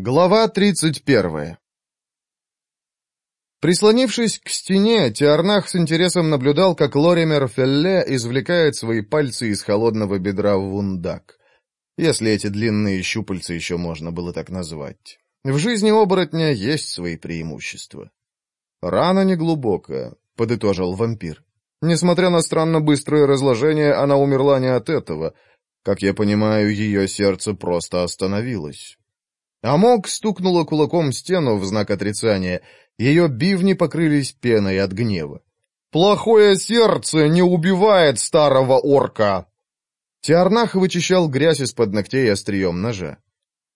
Глава 31 Прислонившись к стене, Тиарнах с интересом наблюдал, как Лоример Фелле извлекает свои пальцы из холодного бедра в вундак. Если эти длинные щупальца еще можно было так назвать. В жизни оборотня есть свои преимущества. «Рана неглубокая», — подытожил вампир. «Несмотря на странно быстрое разложение, она умерла не от этого. Как я понимаю, ее сердце просто остановилось». Амок стукнула кулаком стену в знак отрицания. Ее бивни покрылись пеной от гнева. «Плохое сердце не убивает старого орка!» Тиарнах вычищал грязь из-под ногтей острием ножа.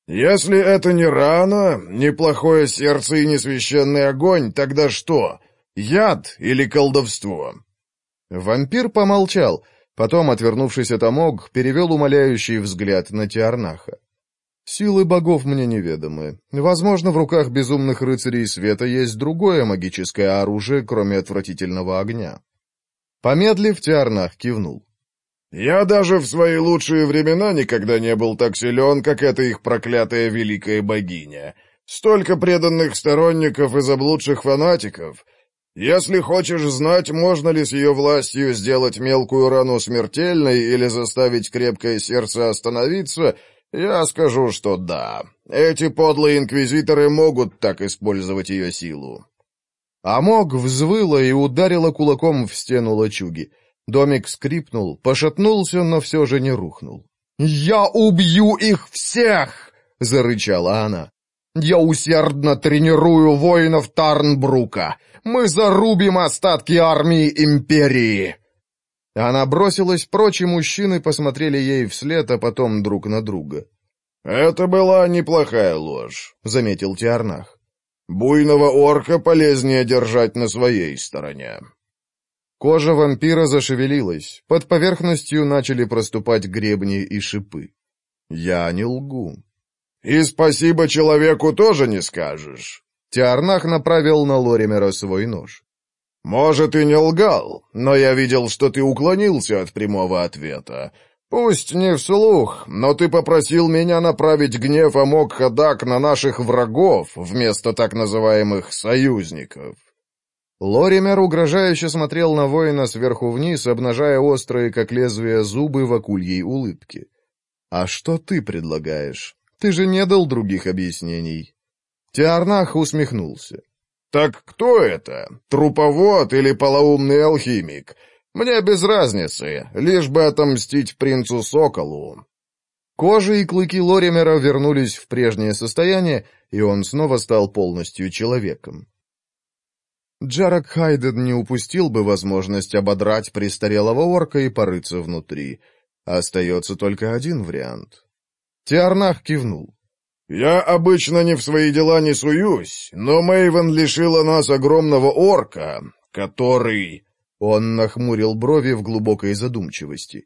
«Если это не рана, не плохое сердце и не священный огонь, тогда что? Яд или колдовство?» Вампир помолчал, потом, отвернувшись от омог, перевел умоляющий взгляд на Тиарнаха. Силы богов мне неведомы. Возможно, в руках безумных рыцарей света есть другое магическое оружие, кроме отвратительного огня. Помедлив, Тиарнах кивнул. «Я даже в свои лучшие времена никогда не был так силен, как эта их проклятая великая богиня. Столько преданных сторонников и заблудших фанатиков. Если хочешь знать, можно ли с ее властью сделать мелкую рану смертельной или заставить крепкое сердце остановиться, — «Я скажу, что да. Эти подлые инквизиторы могут так использовать ее силу». Амок взвыла и ударила кулаком в стену лачуги. Домик скрипнул, пошатнулся, но все же не рухнул. «Я убью их всех!» — зарычала она. «Я усердно тренирую воинов Тарнбрука. Мы зарубим остатки армии Империи!» Она бросилась прочь, и мужчины посмотрели ей вслед, а потом друг на друга. «Это была неплохая ложь», — заметил Тиарнах. «Буйного орка полезнее держать на своей стороне». Кожа вампира зашевелилась, под поверхностью начали проступать гребни и шипы. «Я не лгу». «И спасибо человеку тоже не скажешь». Тиарнах направил на Лоримера свой нож. «Может, и не лгал, но я видел, что ты уклонился от прямого ответа. Пусть не вслух, но ты попросил меня направить гнев Амокхадак на наших врагов вместо так называемых «союзников». Лоример угрожающе смотрел на воина сверху вниз, обнажая острые, как лезвие, зубы в акульей улыбке. «А что ты предлагаешь? Ты же не дал других объяснений». Тиарнах усмехнулся. Так кто это? Труповод или полоумный алхимик? Мне без разницы, лишь бы отомстить принцу Соколу. Кожа и клыки Лоримера вернулись в прежнее состояние, и он снова стал полностью человеком. Джарак Хайден не упустил бы возможность ободрать престарелого орка и порыться внутри. Остается только один вариант. Тиарнах кивнул. Я обычно не в свои дела не суюсь, но Мэйвен лишила нас огромного орка, который...» Он нахмурил брови в глубокой задумчивости.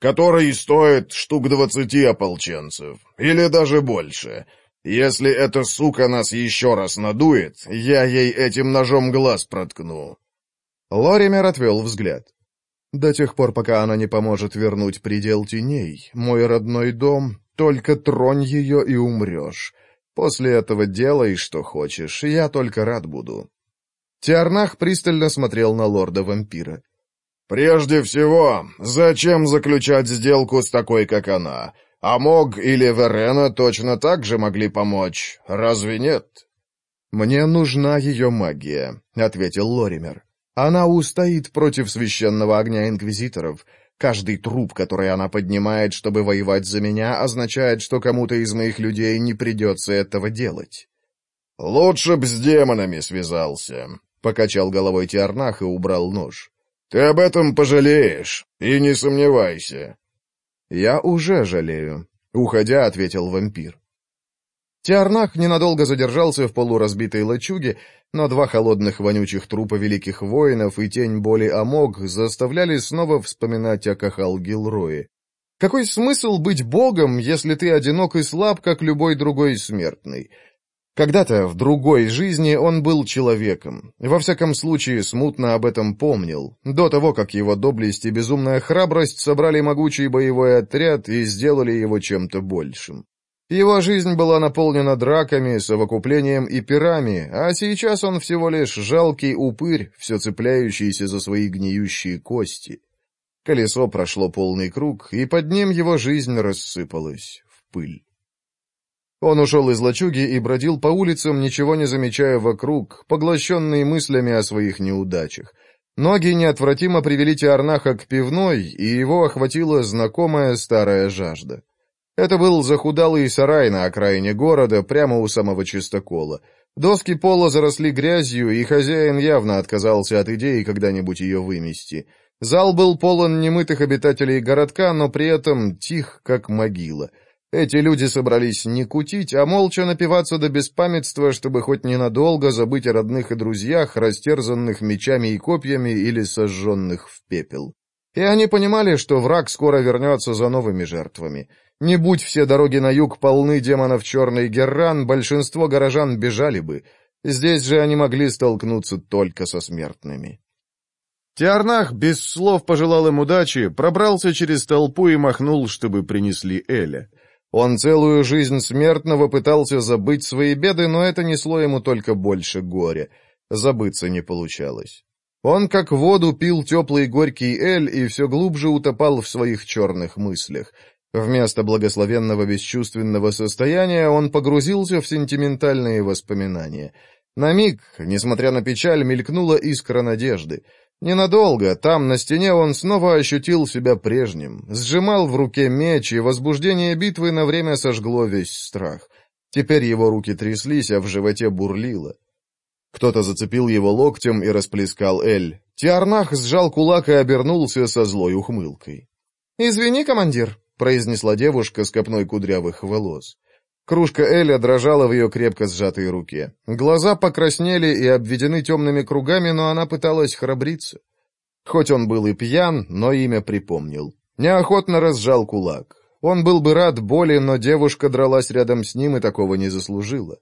«Который стоит штук двадцати ополченцев, или даже больше. Если эта сука нас еще раз надует, я ей этим ножом глаз проткну». Лоример отвел взгляд. До тех пор, пока она не поможет вернуть предел теней, мой родной дом, только тронь ее и умрешь. После этого делай, что хочешь, я только рад буду». Тиарнах пристально смотрел на лорда-вампира. «Прежде всего, зачем заключать сделку с такой, как она? Амог или Верена точно так же могли помочь, разве нет?» «Мне нужна ее магия», — ответил Лоример. Она устоит против священного огня инквизиторов. Каждый труп, который она поднимает, чтобы воевать за меня, означает, что кому-то из моих людей не придется этого делать. «Лучше б с демонами связался», — покачал головой Тиарнах и убрал нож. «Ты об этом пожалеешь, и не сомневайся». «Я уже жалею», — уходя, ответил вампир. Тиарнах ненадолго задержался в полуразбитой лачуге, но два холодных вонючих трупа великих воинов и тень боли Амог заставляли снова вспоминать о Кахал Гилрое. Какой смысл быть богом, если ты одинок и слаб, как любой другой смертный? Когда-то, в другой жизни, он был человеком. Во всяком случае, смутно об этом помнил. До того, как его доблесть и безумная храбрость собрали могучий боевой отряд и сделали его чем-то большим. Его жизнь была наполнена драками, совокуплением и пирами, а сейчас он всего лишь жалкий упырь, все цепляющийся за свои гниющие кости. Колесо прошло полный круг, и под ним его жизнь рассыпалась в пыль. Он ушел из лачуги и бродил по улицам, ничего не замечая вокруг, поглощенный мыслями о своих неудачах. Ноги неотвратимо привели Тиарнаха к пивной, и его охватила знакомая старая жажда. Это был захудалый сарай на окраине города, прямо у самого чистокола. Доски пола заросли грязью, и хозяин явно отказался от идеи когда-нибудь ее вымести. Зал был полон немытых обитателей городка, но при этом тих, как могила. Эти люди собрались не кутить, а молча напиваться до беспамятства, чтобы хоть ненадолго забыть о родных и друзьях, растерзанных мечами и копьями или сожженных в пепел. И они понимали, что враг скоро вернется за новыми жертвами — не будь все дороги на юг полны демонов Черной Герран, большинство горожан бежали бы. Здесь же они могли столкнуться только со смертными. Тиарнах без слов пожелал им удачи, пробрался через толпу и махнул, чтобы принесли Эля. Он целую жизнь смертного пытался забыть свои беды, но это несло ему только больше горя. Забыться не получалось. Он как воду пил теплый горький эль и все глубже утопал в своих черных мыслях. Вместо благословенного бесчувственного состояния он погрузился в сентиментальные воспоминания. На миг, несмотря на печаль, мелькнула искра надежды. Ненадолго, там, на стене, он снова ощутил себя прежним, сжимал в руке меч, и возбуждение битвы на время сожгло весь страх. Теперь его руки тряслись, а в животе бурлило. Кто-то зацепил его локтем и расплескал Эль. Тиарнах сжал кулак и обернулся со злой ухмылкой. «Извини, командир», произнесла девушка с копной кудрявых волос. Кружка Эля дрожала в ее крепко сжатой руке. Глаза покраснели и обведены темными кругами, но она пыталась храбриться. Хоть он был и пьян, но имя припомнил. Неохотно разжал кулак. Он был бы рад боли, но девушка дралась рядом с ним и такого не заслужила.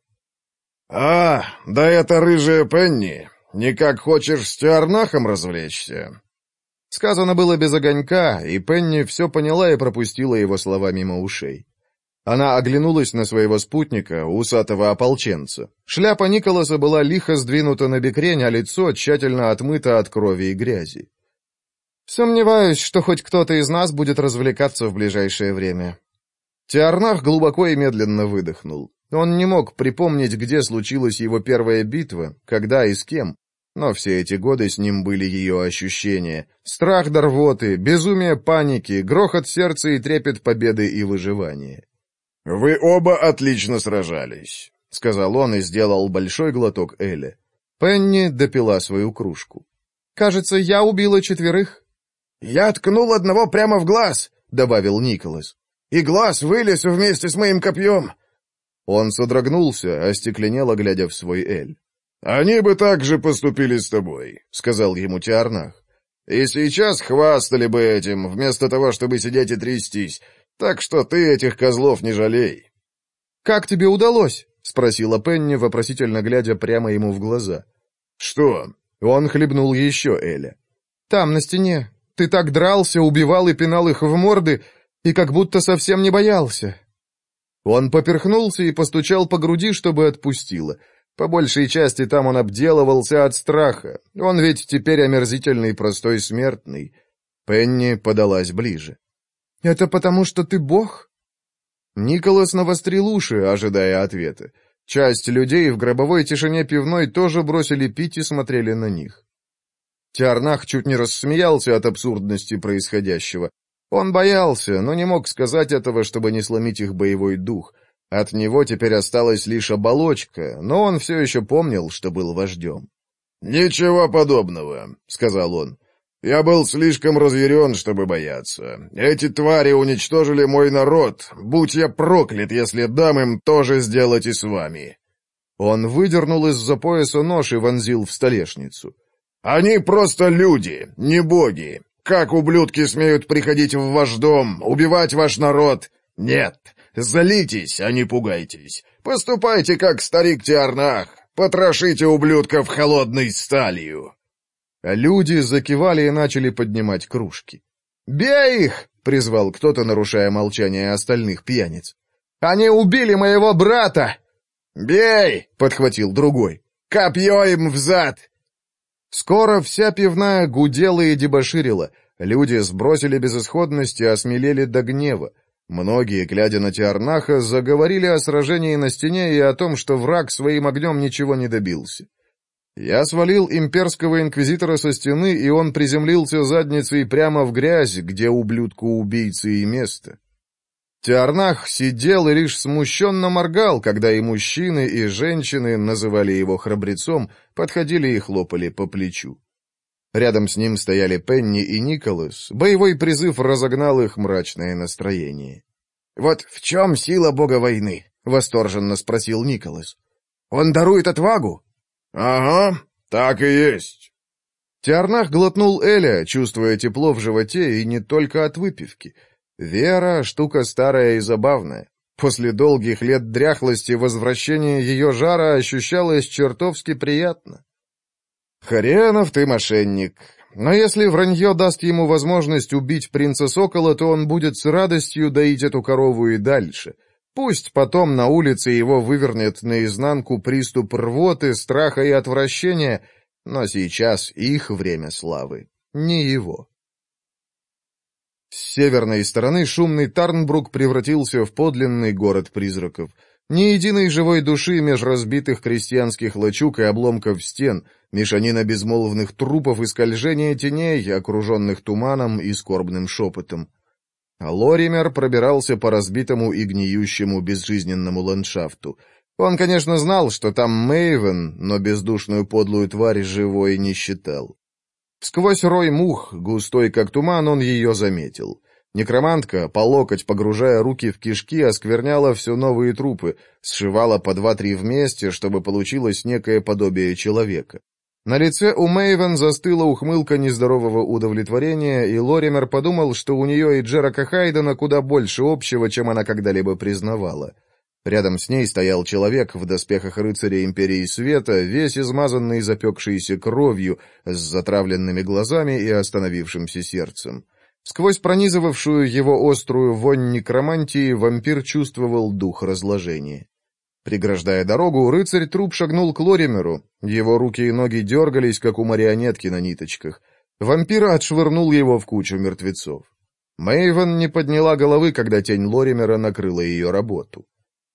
«А, да это рыжая Пенни. Никак хочешь с Тюарнахом развлечься. Сказано было без огонька, и Пенни все поняла и пропустила его слова мимо ушей. Она оглянулась на своего спутника, усатого ополченца. Шляпа Николаса была лихо сдвинута на бекрень, а лицо тщательно отмыто от крови и грязи. «Сомневаюсь, что хоть кто-то из нас будет развлекаться в ближайшее время». Тиарнах глубоко и медленно выдохнул. Он не мог припомнить, где случилась его первая битва, когда и с кем, но все эти годы с ним были ее ощущения. Страх до рвоты, безумие паники, грохот сердца и трепет победы и выживания. «Вы оба отлично сражались», — сказал он и сделал большой глоток Эли. Пенни допила свою кружку. «Кажется, я убила четверых». «Я ткнул одного прямо в глаз», — добавил Николас. «И глаз вылез вместе с моим копьем». Он содрогнулся, остекленело глядя в свой Эль. «Они бы так же поступили с тобой», — сказал ему Тиарнах. «И сейчас хвастали бы этим, вместо того, чтобы сидеть и трястись. Так что ты этих козлов не жалей». «Как тебе удалось?» — спросила Пенни, вопросительно глядя прямо ему в глаза. «Что?» — он хлебнул еще Эля. «Там, на стене. Ты так дрался, убивал и пинал их в морды, и как будто совсем не боялся». Он поперхнулся и постучал по груди, чтобы отпустило — по большей части там он обделывался от страха. Он ведь теперь омерзительный простой смертный. Пенни подалась ближе. «Это потому, что ты бог?» Николас навострил уши, ожидая ответа. Часть людей в гробовой тишине пивной тоже бросили пить и смотрели на них. Тиарнах чуть не рассмеялся от абсурдности происходящего. Он боялся, но не мог сказать этого, чтобы не сломить их боевой дух. От него теперь осталась лишь оболочка, но он все еще помнил, что был вождем. «Ничего подобного», — сказал он. «Я был слишком разъярен, чтобы бояться. Эти твари уничтожили мой народ. Будь я проклят, если дам им то же сделать и с вами». Он выдернул из-за пояса нож и вонзил в столешницу. «Они просто люди, не боги. Как ублюдки смеют приходить в ваш дом, убивать ваш народ? Нет, Залитесь, а не пугайтесь. Поступайте, как старик Тиарнах. Потрошите ублюдков холодной сталью. Люди закивали и начали поднимать кружки. «Бей их!» — призвал кто-то, нарушая молчание остальных пьяниц. «Они убили моего брата!» «Бей!» — подхватил другой. «Копье им взад!» Скоро вся пивная гудела и дебоширила. Люди сбросили безысходность и осмелели до гнева. Многие, глядя на Тиарнаха, заговорили о сражении на стене и о том, что враг своим огнем ничего не добился. Я свалил имперского инквизитора со стены, и он приземлился задницей прямо в грязь, где ублюдку-убийцы и место. Тиарнах сидел и лишь смущенно моргал, когда и мужчины, и женщины называли его храбрецом, подходили и хлопали по плечу. Рядом с ним стояли Пенни и Николас. Боевой призыв разогнал их мрачное настроение. «Вот в чем сила бога войны?» — восторженно спросил Николас. «Он дарует отвагу?» «Ага, так и есть». Тиарнах глотнул Эля, чувствуя тепло в животе и не только от выпивки. Вера — штука старая и забавная. После долгих лет дряхлости возвращение ее жара ощущалось чертовски приятно. «Хренов ты мошенник. Но если вранье даст ему возможность убить принца Сокола, то он будет с радостью доить эту корову и дальше. Пусть потом на улице его вывернет наизнанку приступ рвоты, страха и отвращения, но сейчас их время славы, не его». С северной стороны шумный Тарнбрук превратился в подлинный город призраков — ни единой живой души меж разбитых крестьянских лачуг и обломков стен, мешанина безмолвных трупов и скольжения теней, окруженных туманом и скорбным шепотом. А Лоример пробирался по разбитому и гниющему безжизненному ландшафту. Он, конечно, знал, что там Мэйвен, но бездушную подлую тварь живой не считал. Сквозь рой мух, густой как туман, он ее заметил — Некромантка, по локоть погружая руки в кишки, оскверняла все новые трупы, сшивала по два-три вместе, чтобы получилось некое подобие человека. На лице у Мэйвен застыла ухмылка нездорового удовлетворения, и Лоример подумал, что у нее и Джерака Хайдена куда больше общего, чем она когда-либо признавала. Рядом с ней стоял человек в доспехах рыцаря Империи Света, весь измазанный запекшейся кровью, с затравленными глазами и остановившимся сердцем. Сквозь пронизывавшую его острую вонь некромантии вампир чувствовал дух разложения. Преграждая дорогу, рыцарь труп шагнул к Лоримеру. Его руки и ноги дергались, как у марионетки на ниточках. Вампир отшвырнул его в кучу мертвецов. Мэйвен не подняла головы, когда тень Лоримера накрыла ее работу.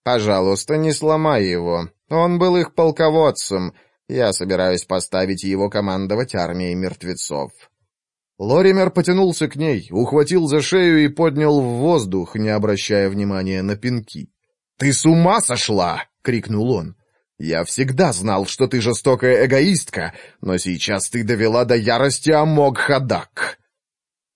«Пожалуйста, не сломай его. Он был их полководцем. Я собираюсь поставить его командовать армией мертвецов», Лоример потянулся к ней, ухватил за шею и поднял в воздух, не обращая внимания на пинки. «Ты с ума сошла!» — крикнул он. «Я всегда знал, что ты жестокая эгоистка, но сейчас ты довела до ярости Амог Хадак!»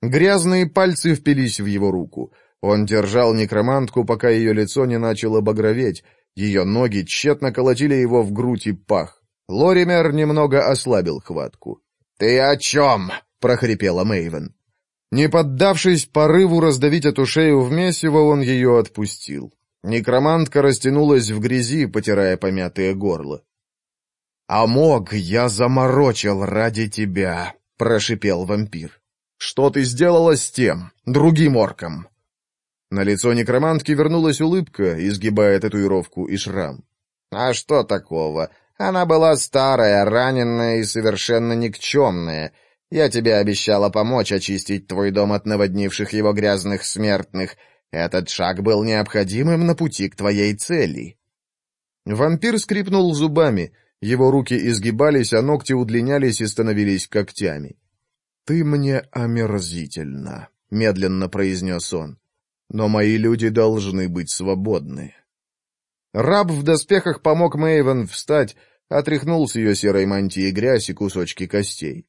Грязные пальцы впились в его руку. Он держал некромантку, пока ее лицо не начало багроветь. Ее ноги тщетно колотили его в грудь и пах. Лоример немного ослабил хватку. «Ты о чем?» — прохрипела Мэйвен. Не поддавшись порыву раздавить эту шею в месиво, он ее отпустил. Некромантка растянулась в грязи, потирая помятое горло. «А мог я заморочил ради тебя», — прошипел вампир. «Что ты сделала с тем, другим орком?» На лицо некромантки вернулась улыбка, изгибая татуировку и шрам. «А что такого? Она была старая, раненная и совершенно никчемная. Я тебе обещала помочь очистить твой дом от наводнивших его грязных смертных. Этот шаг был необходимым на пути к твоей цели». Вампир скрипнул зубами. Его руки изгибались, а ногти удлинялись и становились когтями. «Ты мне омерзительно», — медленно произнес он. «Но мои люди должны быть свободны». Раб в доспехах помог Мэйвен встать, отряхнул с ее серой мантии грязь и кусочки костей.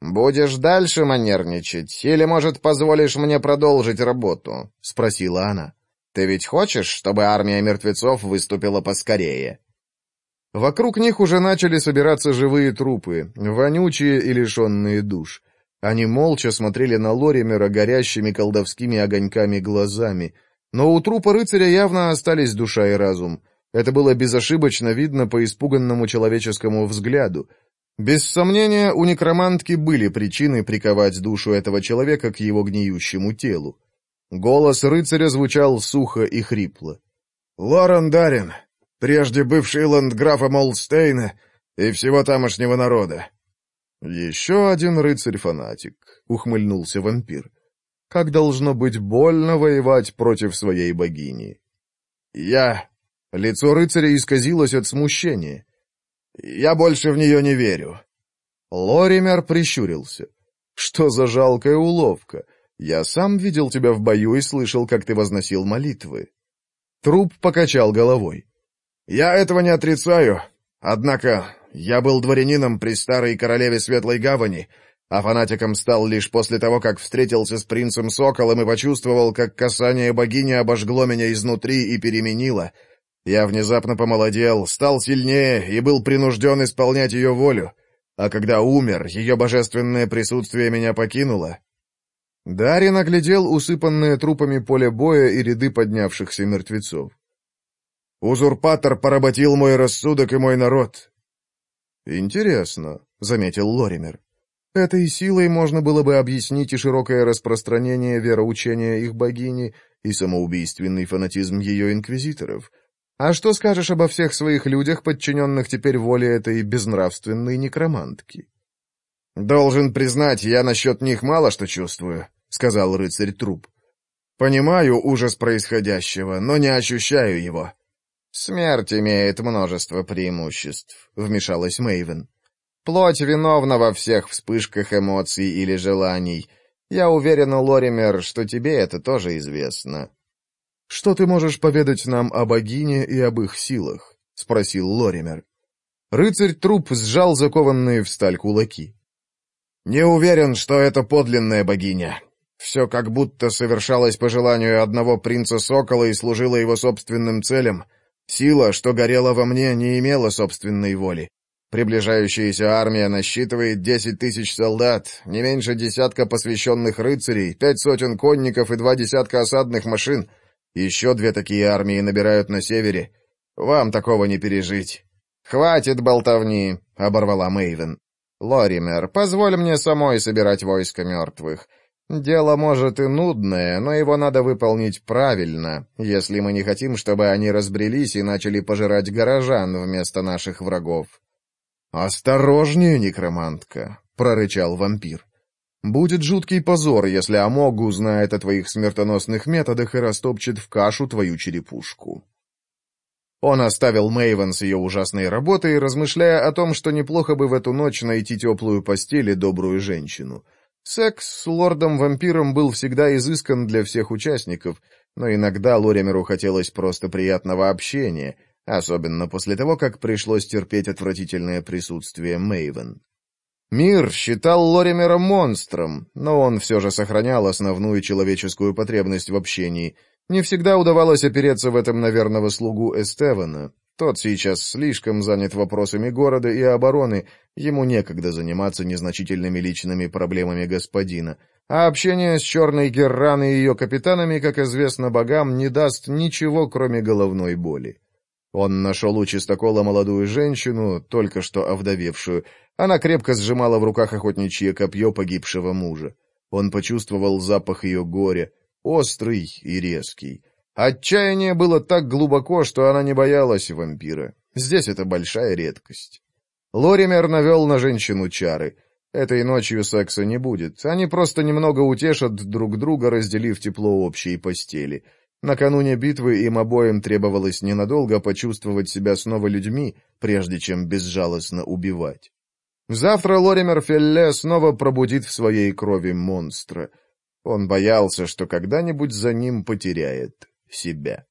«Будешь дальше манерничать, или, может, позволишь мне продолжить работу?» — спросила она. «Ты ведь хочешь, чтобы армия мертвецов выступила поскорее?» Вокруг них уже начали собираться живые трупы, вонючие и лишенные душ. Они молча смотрели на Лоримера горящими колдовскими огоньками глазами. Но у трупа рыцаря явно остались душа и разум. Это было безошибочно видно по испуганному человеческому взгляду — без сомнения, у некромантки были причины приковать душу этого человека к его гниющему телу. Голос рыцаря звучал сухо и хрипло. «Лорен Дарин, прежде бывший ландграфа Олдстейна и всего тамошнего народа». «Еще один рыцарь-фанатик», — ухмыльнулся вампир. «Как должно быть больно воевать против своей богини?» «Я...» Лицо рыцаря исказилось от смущения. Я больше в нее не верю». Лоример прищурился. «Что за жалкая уловка? Я сам видел тебя в бою и слышал, как ты возносил молитвы». Труп покачал головой. «Я этого не отрицаю. Однако я был дворянином при старой королеве Светлой Гавани, а фанатиком стал лишь после того, как встретился с принцем Соколом и почувствовал, как касание богини обожгло меня изнутри и переменило». Я внезапно помолодел, стал сильнее и был принужден исполнять ее волю. А когда умер, ее божественное присутствие меня покинуло. Дарин наглядел усыпанное трупами поле боя и ряды поднявшихся мертвецов. «Узурпатор поработил мой рассудок и мой народ». «Интересно», — заметил Лоример. «Этой силой можно было бы объяснить и широкое распространение вероучения их богини, и самоубийственный фанатизм ее инквизиторов». А что скажешь обо всех своих людях, подчиненных теперь воле этой безнравственной некромантки? «Должен признать, я насчет них мало что чувствую», — сказал рыцарь Труп. «Понимаю ужас происходящего, но не ощущаю его». «Смерть имеет множество преимуществ», — вмешалась Мэйвен. «Плоть виновна во всех вспышках эмоций или желаний. Я уверена, Лоример, что тебе это тоже известно». «Что ты можешь поведать нам о богине и об их силах?» — спросил Лоример. Рыцарь-труп сжал закованные в сталь кулаки. «Не уверен, что это подлинная богиня. Все как будто совершалось по желанию одного принца-сокола и служило его собственным целям. Сила, что горела во мне, не имела собственной воли. Приближающаяся армия насчитывает десять тысяч солдат, не меньше десятка посвященных рыцарей, пять сотен конников и два десятка осадных машин. Еще две такие армии набирают на севере. Вам такого не пережить». «Хватит болтовни», — оборвала Мэйвен. «Лоример, позволь мне самой собирать войско мертвых. Дело, может, и нудное, но его надо выполнить правильно, если мы не хотим, чтобы они разбрелись и начали пожирать горожан вместо наших врагов». «Осторожнее, некромантка», — прорычал вампир. Будет жуткий позор, если Амогу узнает о твоих смертоносных методах и растопчет в кашу твою черепушку. Он оставил Мэйвен с ее ужасной работой, размышляя о том, что неплохо бы в эту ночь найти теплую постель и добрую женщину. Секс с лордом-вампиром был всегда изыскан для всех участников, но иногда Лоремеру хотелось просто приятного общения, особенно после того, как пришлось терпеть отвратительное присутствие Мэйвен. Мир считал Лоримера монстром, но он все же сохранял основную человеческую потребность в общении. Не всегда удавалось опереться в этом на верного слугу Эстевана. Тот сейчас слишком занят вопросами города и обороны, ему некогда заниматься незначительными личными проблемами господина. А общение с черной Герран и ее капитанами, как известно богам, не даст ничего, кроме головной боли. Он нашел у чистокола молодую женщину, только что овдовевшую, она крепко сжимала в руках охотничье копье погибшего мужа. Он почувствовал запах ее горя, острый и резкий. Отчаяние было так глубоко, что она не боялась вампира. Здесь это большая редкость. Лоример навел на женщину чары. Этой ночью секса не будет. Они просто немного утешат друг друга, разделив тепло общей постели. Накануне битвы им обоим требовалось ненадолго почувствовать себя снова людьми, прежде чем безжалостно убивать. Завтра Лоример Фелле снова пробудит в своей крови монстра. Он боялся, что когда-нибудь за ним потеряет себя.